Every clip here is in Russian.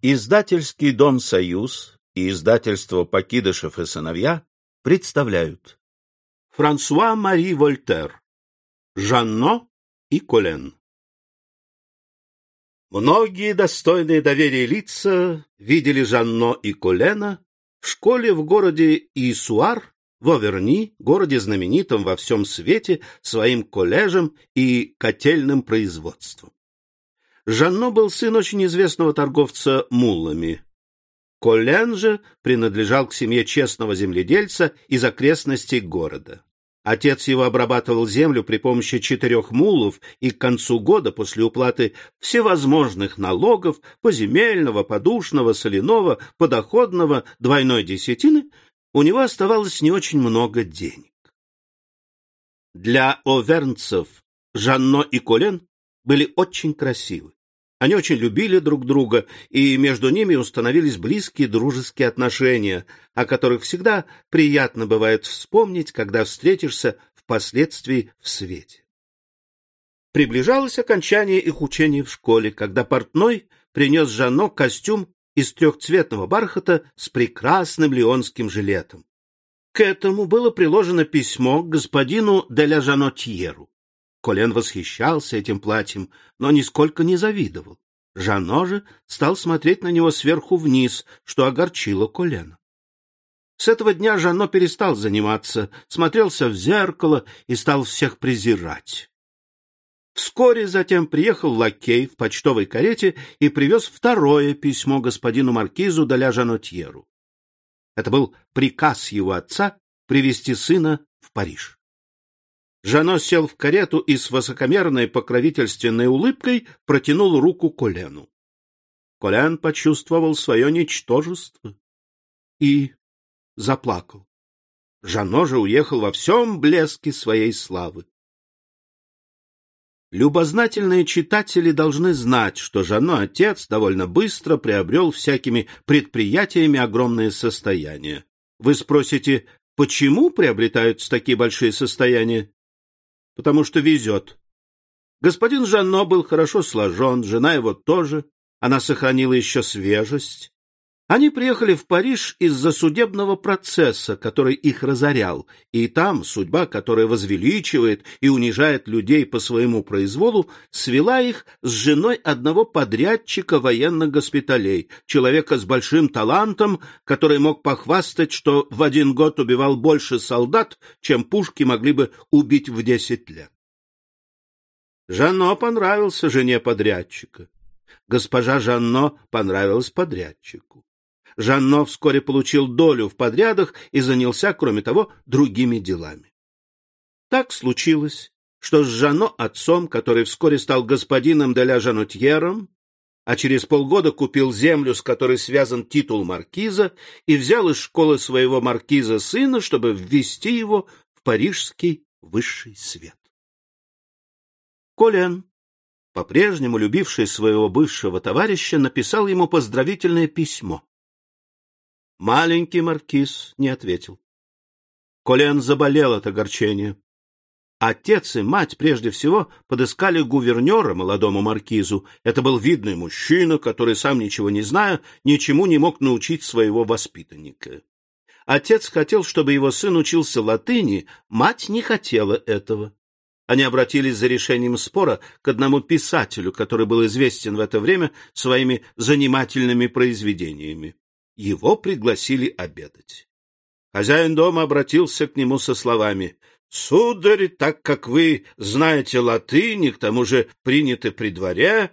Издательский дом «Союз» и издательство «Покидышев и сыновья» представляют Франсуа Мари Вольтер Жанно и Колен Многие достойные доверия лица видели Жанно и Колена в школе в городе Исуар в Оверни, городе знаменитом во всем свете своим коллежем и котельным производством. Жанно был сын очень известного торговца муллами. Колен же принадлежал к семье честного земледельца из окрестностей города. Отец его обрабатывал землю при помощи четырех мулов, и к концу года, после уплаты всевозможных налогов, поземельного, подушного, соляного, подоходного, двойной десятины, у него оставалось не очень много денег. Для овернцев Жанно и Колен были очень красивы. Они очень любили друг друга, и между ними установились близкие дружеские отношения, о которых всегда приятно бывает вспомнить, когда встретишься впоследствии в свете. Приближалось окончание их учения в школе, когда портной принес Жанно костюм из трехцветного бархата с прекрасным леонским жилетом. К этому было приложено письмо к господину де ля Жанотьеру. Колен восхищался этим платьем, но нисколько не завидовал. Жано же стал смотреть на него сверху вниз, что огорчило Колена. С этого дня Жано перестал заниматься, смотрелся в зеркало и стал всех презирать. Вскоре затем приехал лакей в почтовой карете и привез второе письмо господину маркизу Даля Жанотьеру. Это был приказ его отца привести сына в Париж. Жано сел в карету и с высокомерной покровительственной улыбкой протянул руку Колену. Колен почувствовал свое ничтожество и заплакал. Жано же уехал во всем блеске своей славы. Любознательные читатели должны знать, что Жано отец довольно быстро приобрел всякими предприятиями огромное состояние. Вы спросите, почему приобретаются такие большие состояния? Потому что везет. Господин Жанно был хорошо сложен, жена его тоже, она сохранила еще свежесть. Они приехали в Париж из-за судебного процесса, который их разорял, и там судьба, которая возвеличивает и унижает людей по своему произволу, свела их с женой одного подрядчика военных госпиталей, человека с большим талантом, который мог похвастать, что в один год убивал больше солдат, чем пушки могли бы убить в десять лет. Жанно понравился жене подрядчика. Госпожа Жанно понравилась подрядчику. Жанно вскоре получил долю в подрядах и занялся, кроме того, другими делами. Так случилось, что с Жанно отцом, который вскоре стал господином де ля Жанутьером, а через полгода купил землю, с которой связан титул маркиза, и взял из школы своего маркиза сына, чтобы ввести его в парижский высший свет. Колен, по-прежнему любивший своего бывшего товарища, написал ему поздравительное письмо. Маленький маркиз не ответил. Колен заболел от огорчения. Отец и мать прежде всего подыскали гувернера молодому маркизу. Это был видный мужчина, который, сам ничего не зная, ничему не мог научить своего воспитанника. Отец хотел, чтобы его сын учился латыни, мать не хотела этого. Они обратились за решением спора к одному писателю, который был известен в это время своими занимательными произведениями его пригласили обедать. Хозяин дома обратился к нему со словами «Сударь, так как вы знаете латынь и к тому же приняты при дворе...»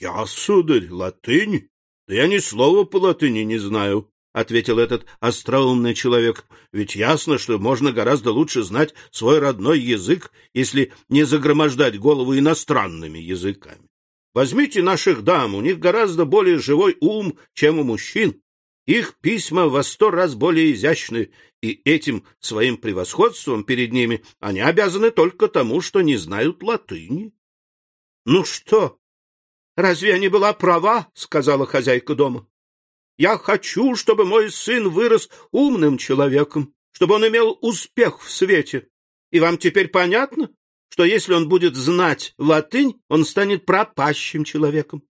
«Я, сударь, латынь? Да я ни слова по латыни не знаю», — ответил этот остроумный человек. «Ведь ясно, что можно гораздо лучше знать свой родной язык, если не загромождать голову иностранными языками. Возьмите наших дам, у них гораздо более живой ум, чем у мужчин. Их письма во сто раз более изящны, и этим своим превосходством перед ними они обязаны только тому, что не знают латыни. — Ну что, разве я не была права? — сказала хозяйка дома. — Я хочу, чтобы мой сын вырос умным человеком, чтобы он имел успех в свете. И вам теперь понятно, что если он будет знать латынь, он станет пропащим человеком?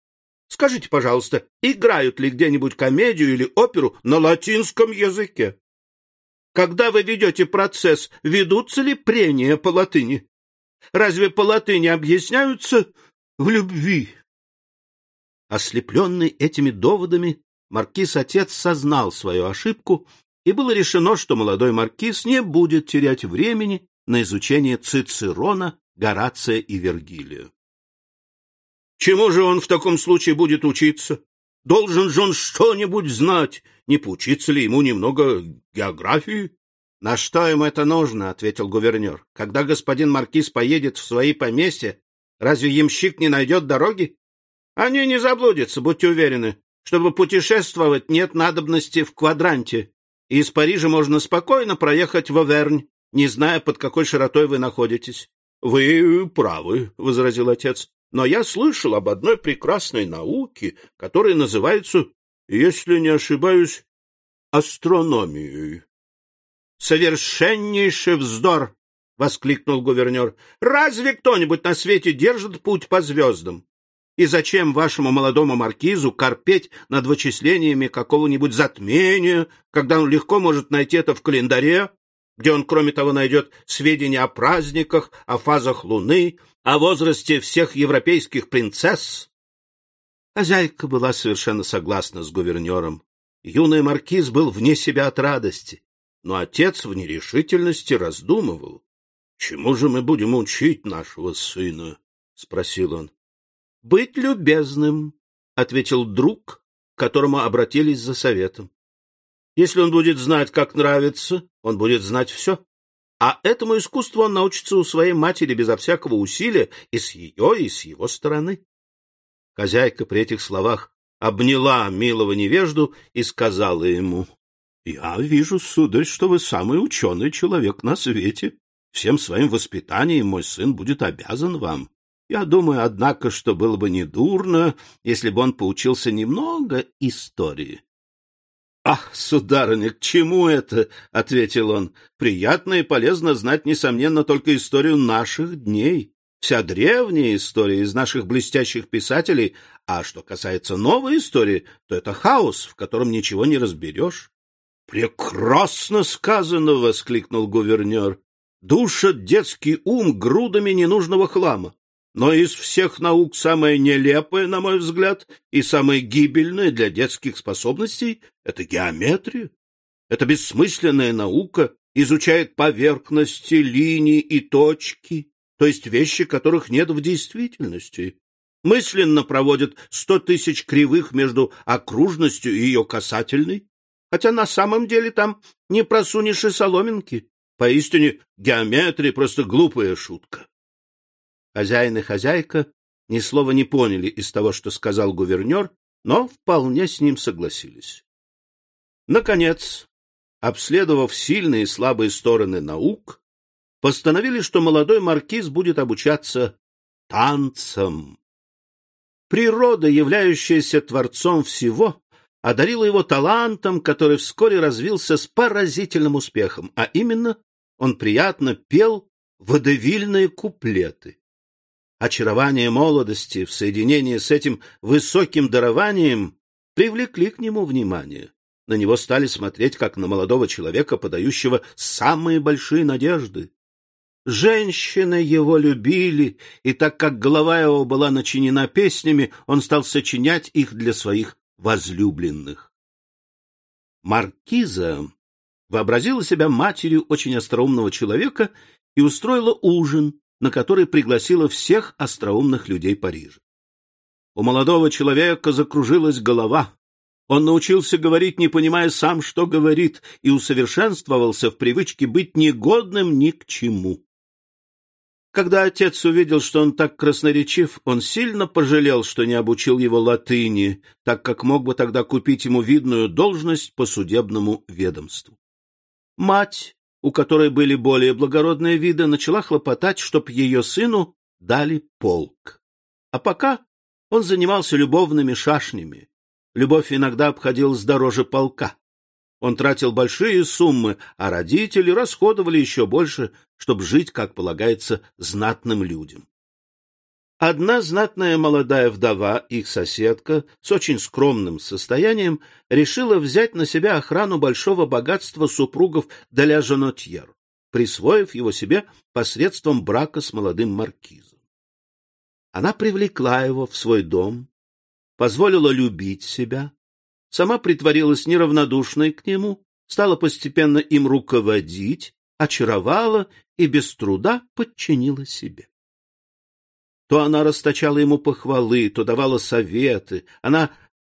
Скажите, пожалуйста, играют ли где-нибудь комедию или оперу на латинском языке? Когда вы ведете процесс, ведутся ли прения по латыни? Разве по латыни объясняются в любви? Ослепленный этими доводами, маркиз-отец сознал свою ошибку, и было решено, что молодой маркиз не будет терять времени на изучение Цицерона, Горация и Вергилия. Чему же он в таком случае будет учиться? Должен же он что-нибудь знать. Не поучиться ли ему немного географии? — На что им это нужно? — ответил гувернер. — Когда господин маркиз поедет в свои поместья, разве ямщик не найдет дороги? Они не заблудятся, будьте уверены. Чтобы путешествовать, нет надобности в квадранте. И из Парижа можно спокойно проехать в Овернь, не зная, под какой широтой вы находитесь. — Вы правы, — возразил отец. — Но я слышал об одной прекрасной науке, которая называется, если не ошибаюсь, астрономией. — Совершеннейший вздор! — воскликнул гувернер. — Разве кто-нибудь на свете держит путь по звездам? И зачем вашему молодому маркизу корпеть над вычислениями какого-нибудь затмения, когда он легко может найти это в календаре, где он, кроме того, найдет сведения о праздниках, о фазах Луны, о возрасте всех европейских принцесс? Хозяйка была совершенно согласна с гувернером. Юный маркиз был вне себя от радости, но отец в нерешительности раздумывал. — Чему же мы будем учить нашего сына? — спросил он быть любезным, — ответил друг, к которому обратились за советом. Если он будет знать, как нравится, он будет знать все. А этому искусству он научится у своей матери безо всякого усилия и с ее, и с его стороны. Хозяйка при этих словах обняла милого невежду и сказала ему, — Я вижу, сударь, что вы самый ученый человек на свете. Всем своим воспитанием мой сын будет обязан вам. Я думаю, однако, что было бы недурно, если бы он поучился немного истории. — Ах, сударыня, к чему это? — ответил он. — Приятно и полезно знать, несомненно, только историю наших дней. Вся древняя история из наших блестящих писателей, а что касается новой истории, то это хаос, в котором ничего не разберешь. — Прекрасно сказано! — воскликнул гувернер. — Душат детский ум грудами ненужного хлама. Но из всех наук самая нелепая, на мой взгляд, и самая гибельная для детских способностей — это геометрия. Это бессмысленная наука изучает поверхности, линии и точки, то есть вещи, которых нет в действительности. Мысленно проводит сто тысяч кривых между окружностью и ее касательной, хотя на самом деле там не просунешь и соломинки. Поистине геометрия — просто глупая шутка. Хозяин и хозяйка ни слова не поняли из того, что сказал гувернер, но вполне с ним согласились. Наконец, обследовав сильные и слабые стороны наук, постановили, что молодой маркиз будет обучаться танцам. Природа, являющаяся творцом всего, одарила его талантом, который вскоре развился с поразительным успехом, а именно он приятно пел водевильные куплеты. Очарование молодости в соединении с этим высоким дарованием привлекли к нему внимание. На него стали смотреть как на молодого человека, подающего самые большие надежды. Женщины его любили, и так как голова его была начинена песнями, он стал сочинять их для своих возлюбленных. Маркиза вообразила себя матерью очень остроумного человека и устроила ужин, на который пригласила всех остроумных людей Парижа. У молодого человека закружилась голова. Он научился говорить, не понимая сам, что говорит, и усовершенствовался в привычке быть негодным ни к чему. Когда отец увидел, что он так красноречив, он сильно пожалел, что не обучил его латыни, так как мог бы тогда купить ему видную должность по судебному ведомству. Мать у которой были более благородные виды, начала хлопотать, чтоб ее сыну дали полк. А пока он занимался любовными шашнями. Любовь иногда обходилась дороже полка. Он тратил большие суммы, а родители расходовали еще больше, чтобы жить, как полагается, знатным людям. Одна знатная молодая вдова, их соседка, с очень скромным состоянием, решила взять на себя охрану большого богатства супругов Деля Жанотьер, присвоив его себе посредством брака с молодым маркизом. Она привлекла его в свой дом, позволила любить себя, сама притворилась неравнодушной к нему, стала постепенно им руководить, очаровала и без труда подчинила себе. То она расточала ему похвалы, то давала советы. Она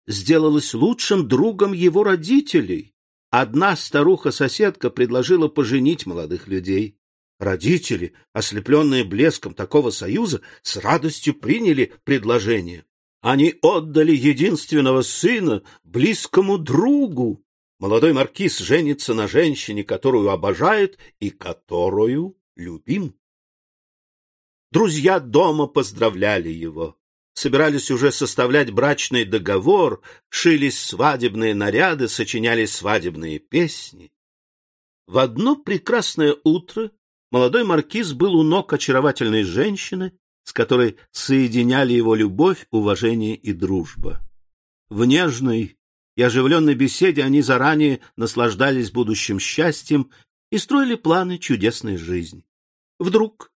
сделалась лучшим другом его родителей. Одна старуха-соседка предложила поженить молодых людей. Родители, ослепленные блеском такого союза, с радостью приняли предложение. Они отдали единственного сына близкому другу. Молодой маркиз женится на женщине, которую обожает и которую любим. Друзья дома поздравляли его. Собирались уже составлять брачный договор, шились свадебные наряды, сочинялись свадебные песни. В одно прекрасное утро молодой маркиз был у ног очаровательной женщины, с которой соединяли его любовь, уважение и дружба. В нежной и оживленной беседе они заранее наслаждались будущим счастьем и строили планы чудесной жизни. Вдруг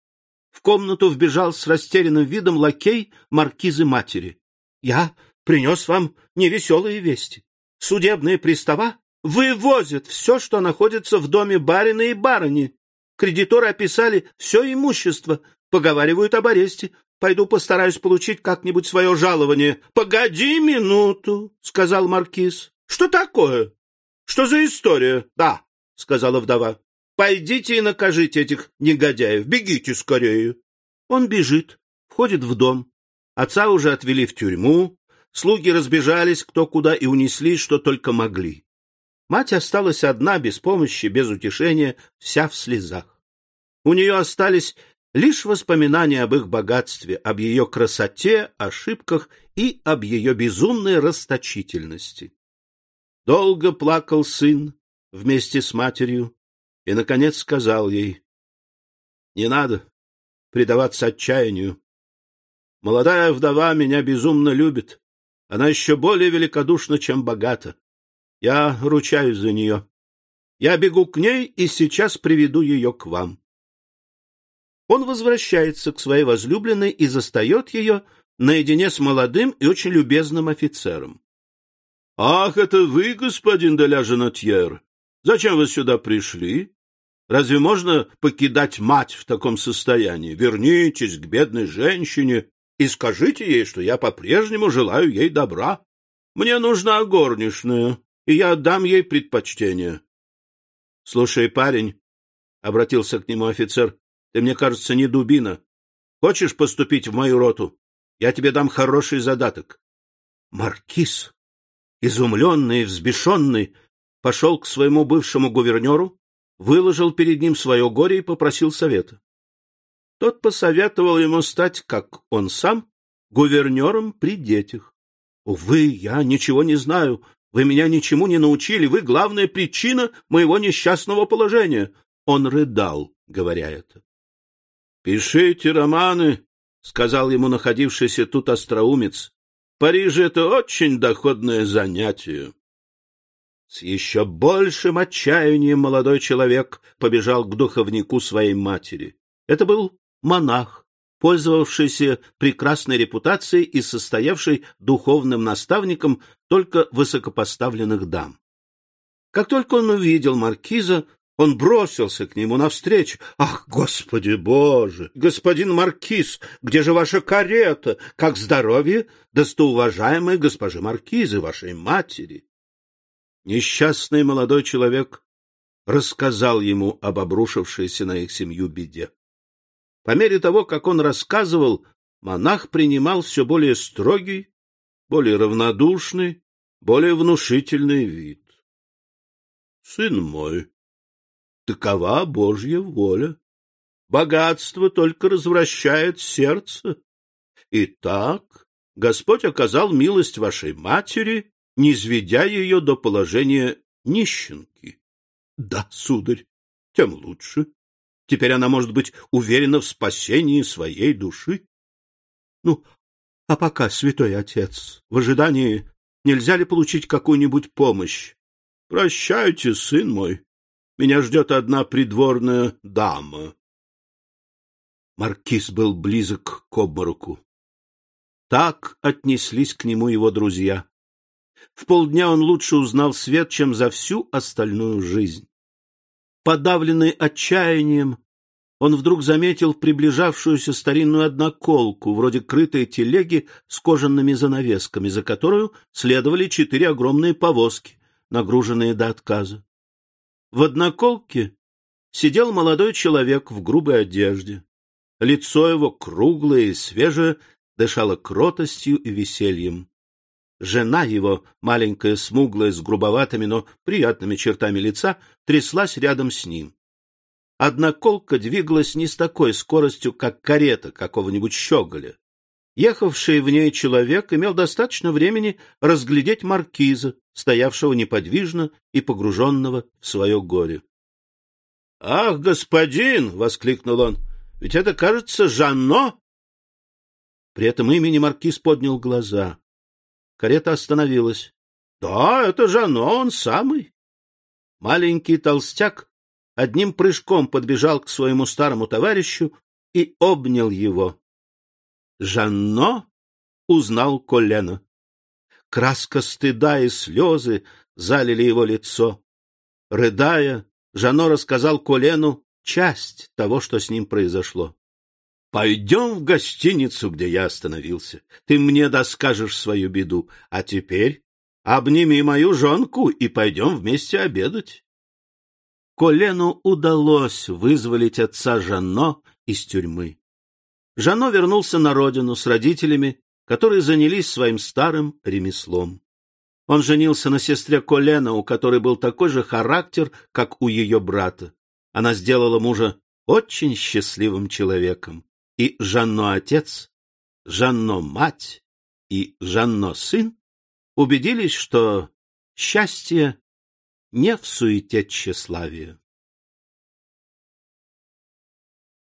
в комнату вбежал с растерянным видом лакей маркизы матери. — Я принес вам невеселые вести. Судебные пристава вывозят все, что находится в доме барина и барыни. Кредиторы описали все имущество, поговаривают об аресте. Пойду постараюсь получить как-нибудь свое жалование. — Погоди минуту, — сказал маркиз. — Что такое? Что за история? — Да, — сказала вдова. Пойдите и накажите этих негодяев. Бегите скорее. Он бежит, входит в дом. Отца уже отвели в тюрьму. Слуги разбежались кто куда и унесли, что только могли. Мать осталась одна, без помощи, без утешения, вся в слезах. У нее остались лишь воспоминания об их богатстве, об ее красоте, ошибках и об ее безумной расточительности. Долго плакал сын вместе с матерью, и, наконец, сказал ей, «Не надо предаваться отчаянию. Молодая вдова меня безумно любит. Она еще более великодушна, чем богата. Я ручаюсь за нее. Я бегу к ней и сейчас приведу ее к вам». Он возвращается к своей возлюбленной и застает ее наедине с молодым и очень любезным офицером. — Ах, это вы, господин Деля Женотьер! Зачем вы сюда пришли? Разве можно покидать мать в таком состоянии? Вернитесь к бедной женщине и скажите ей, что я по-прежнему желаю ей добра. Мне нужна горничная, и я отдам ей предпочтение. — Слушай, парень, — обратился к нему офицер, — ты, мне кажется, не дубина. Хочешь поступить в мою роту? Я тебе дам хороший задаток. Маркиз, изумленный взбешенный, пошел к своему бывшему гувернеру, выложил перед ним свое горе и попросил совета. Тот посоветовал ему стать, как он сам, гувернером при детях. — Увы, я ничего не знаю, вы меня ничему не научили, вы главная причина моего несчастного положения. Он рыдал, говоря это. — Пишите романы, — сказал ему находившийся тут остроумец. — В Париже это очень доходное занятие. С еще большим отчаянием молодой человек побежал к духовнику своей матери. Это был монах, пользовавшийся прекрасной репутацией и состоявший духовным наставником только высокопоставленных дам. Как только он увидел маркиза, он бросился к нему навстречу. «Ах, Господи Боже! Господин Маркиз, где же ваша карета? Как здоровье достоуважаемой госпожи Маркизы, вашей матери?» Несчастный молодой человек рассказал ему об обрушившейся на их семью беде. По мере того, как он рассказывал, монах принимал все более строгий, более равнодушный, более внушительный вид. — Сын мой, такова Божья воля. Богатство только развращает сердце. Итак, Господь оказал милость вашей матери не сведя ее до положения нищенки. Да, сударь, тем лучше. Теперь она может быть уверена в спасении своей души. Ну, а пока, святой отец, в ожидании нельзя ли получить какую-нибудь помощь? Прощайте, сын мой. Меня ждет одна придворная дама. Маркиз был близок к обмороку. Так отнеслись к нему его друзья. В полдня он лучше узнал свет, чем за всю остальную жизнь. Подавленный отчаянием, он вдруг заметил приближавшуюся старинную одноколку, вроде крытой телеги с кожаными занавесками, за которую следовали четыре огромные повозки, нагруженные до отказа. В одноколке сидел молодой человек в грубой одежде. Лицо его, круглое и свежее, дышало кротостью и весельем. Жена его, маленькая, смуглая, с грубоватыми, но приятными чертами лица, тряслась рядом с ним. Одноколка двигалась не с такой скоростью, как карета какого-нибудь щеголя. Ехавший в ней человек имел достаточно времени разглядеть маркиза, стоявшего неподвижно и погруженного в свое горе. — Ах, господин! — воскликнул он. — Ведь это, кажется, Жанно! При этом имени маркиз поднял глаза. Карета остановилась. — Да, это Жанно, он самый. Маленький толстяк одним прыжком подбежал к своему старому товарищу и обнял его. Жанно узнал Колена. Краска стыда и слезы залили его лицо. Рыдая, Жано рассказал Колену часть того, что с ним произошло. — Пойдем в гостиницу, где я остановился. Ты мне доскажешь свою беду. А теперь обними мою жонку и пойдем вместе обедать. Колену удалось вызволить отца Жанно из тюрьмы. Жано вернулся на родину с родителями, которые занялись своим старым ремеслом. Он женился на сестре Колена, у которой был такой же характер, как у ее брата. Она сделала мужа очень счастливым человеком. И Жанно-отец, Жанно-мать и Жанно-сын убедились, что счастье не в суете тщеславия.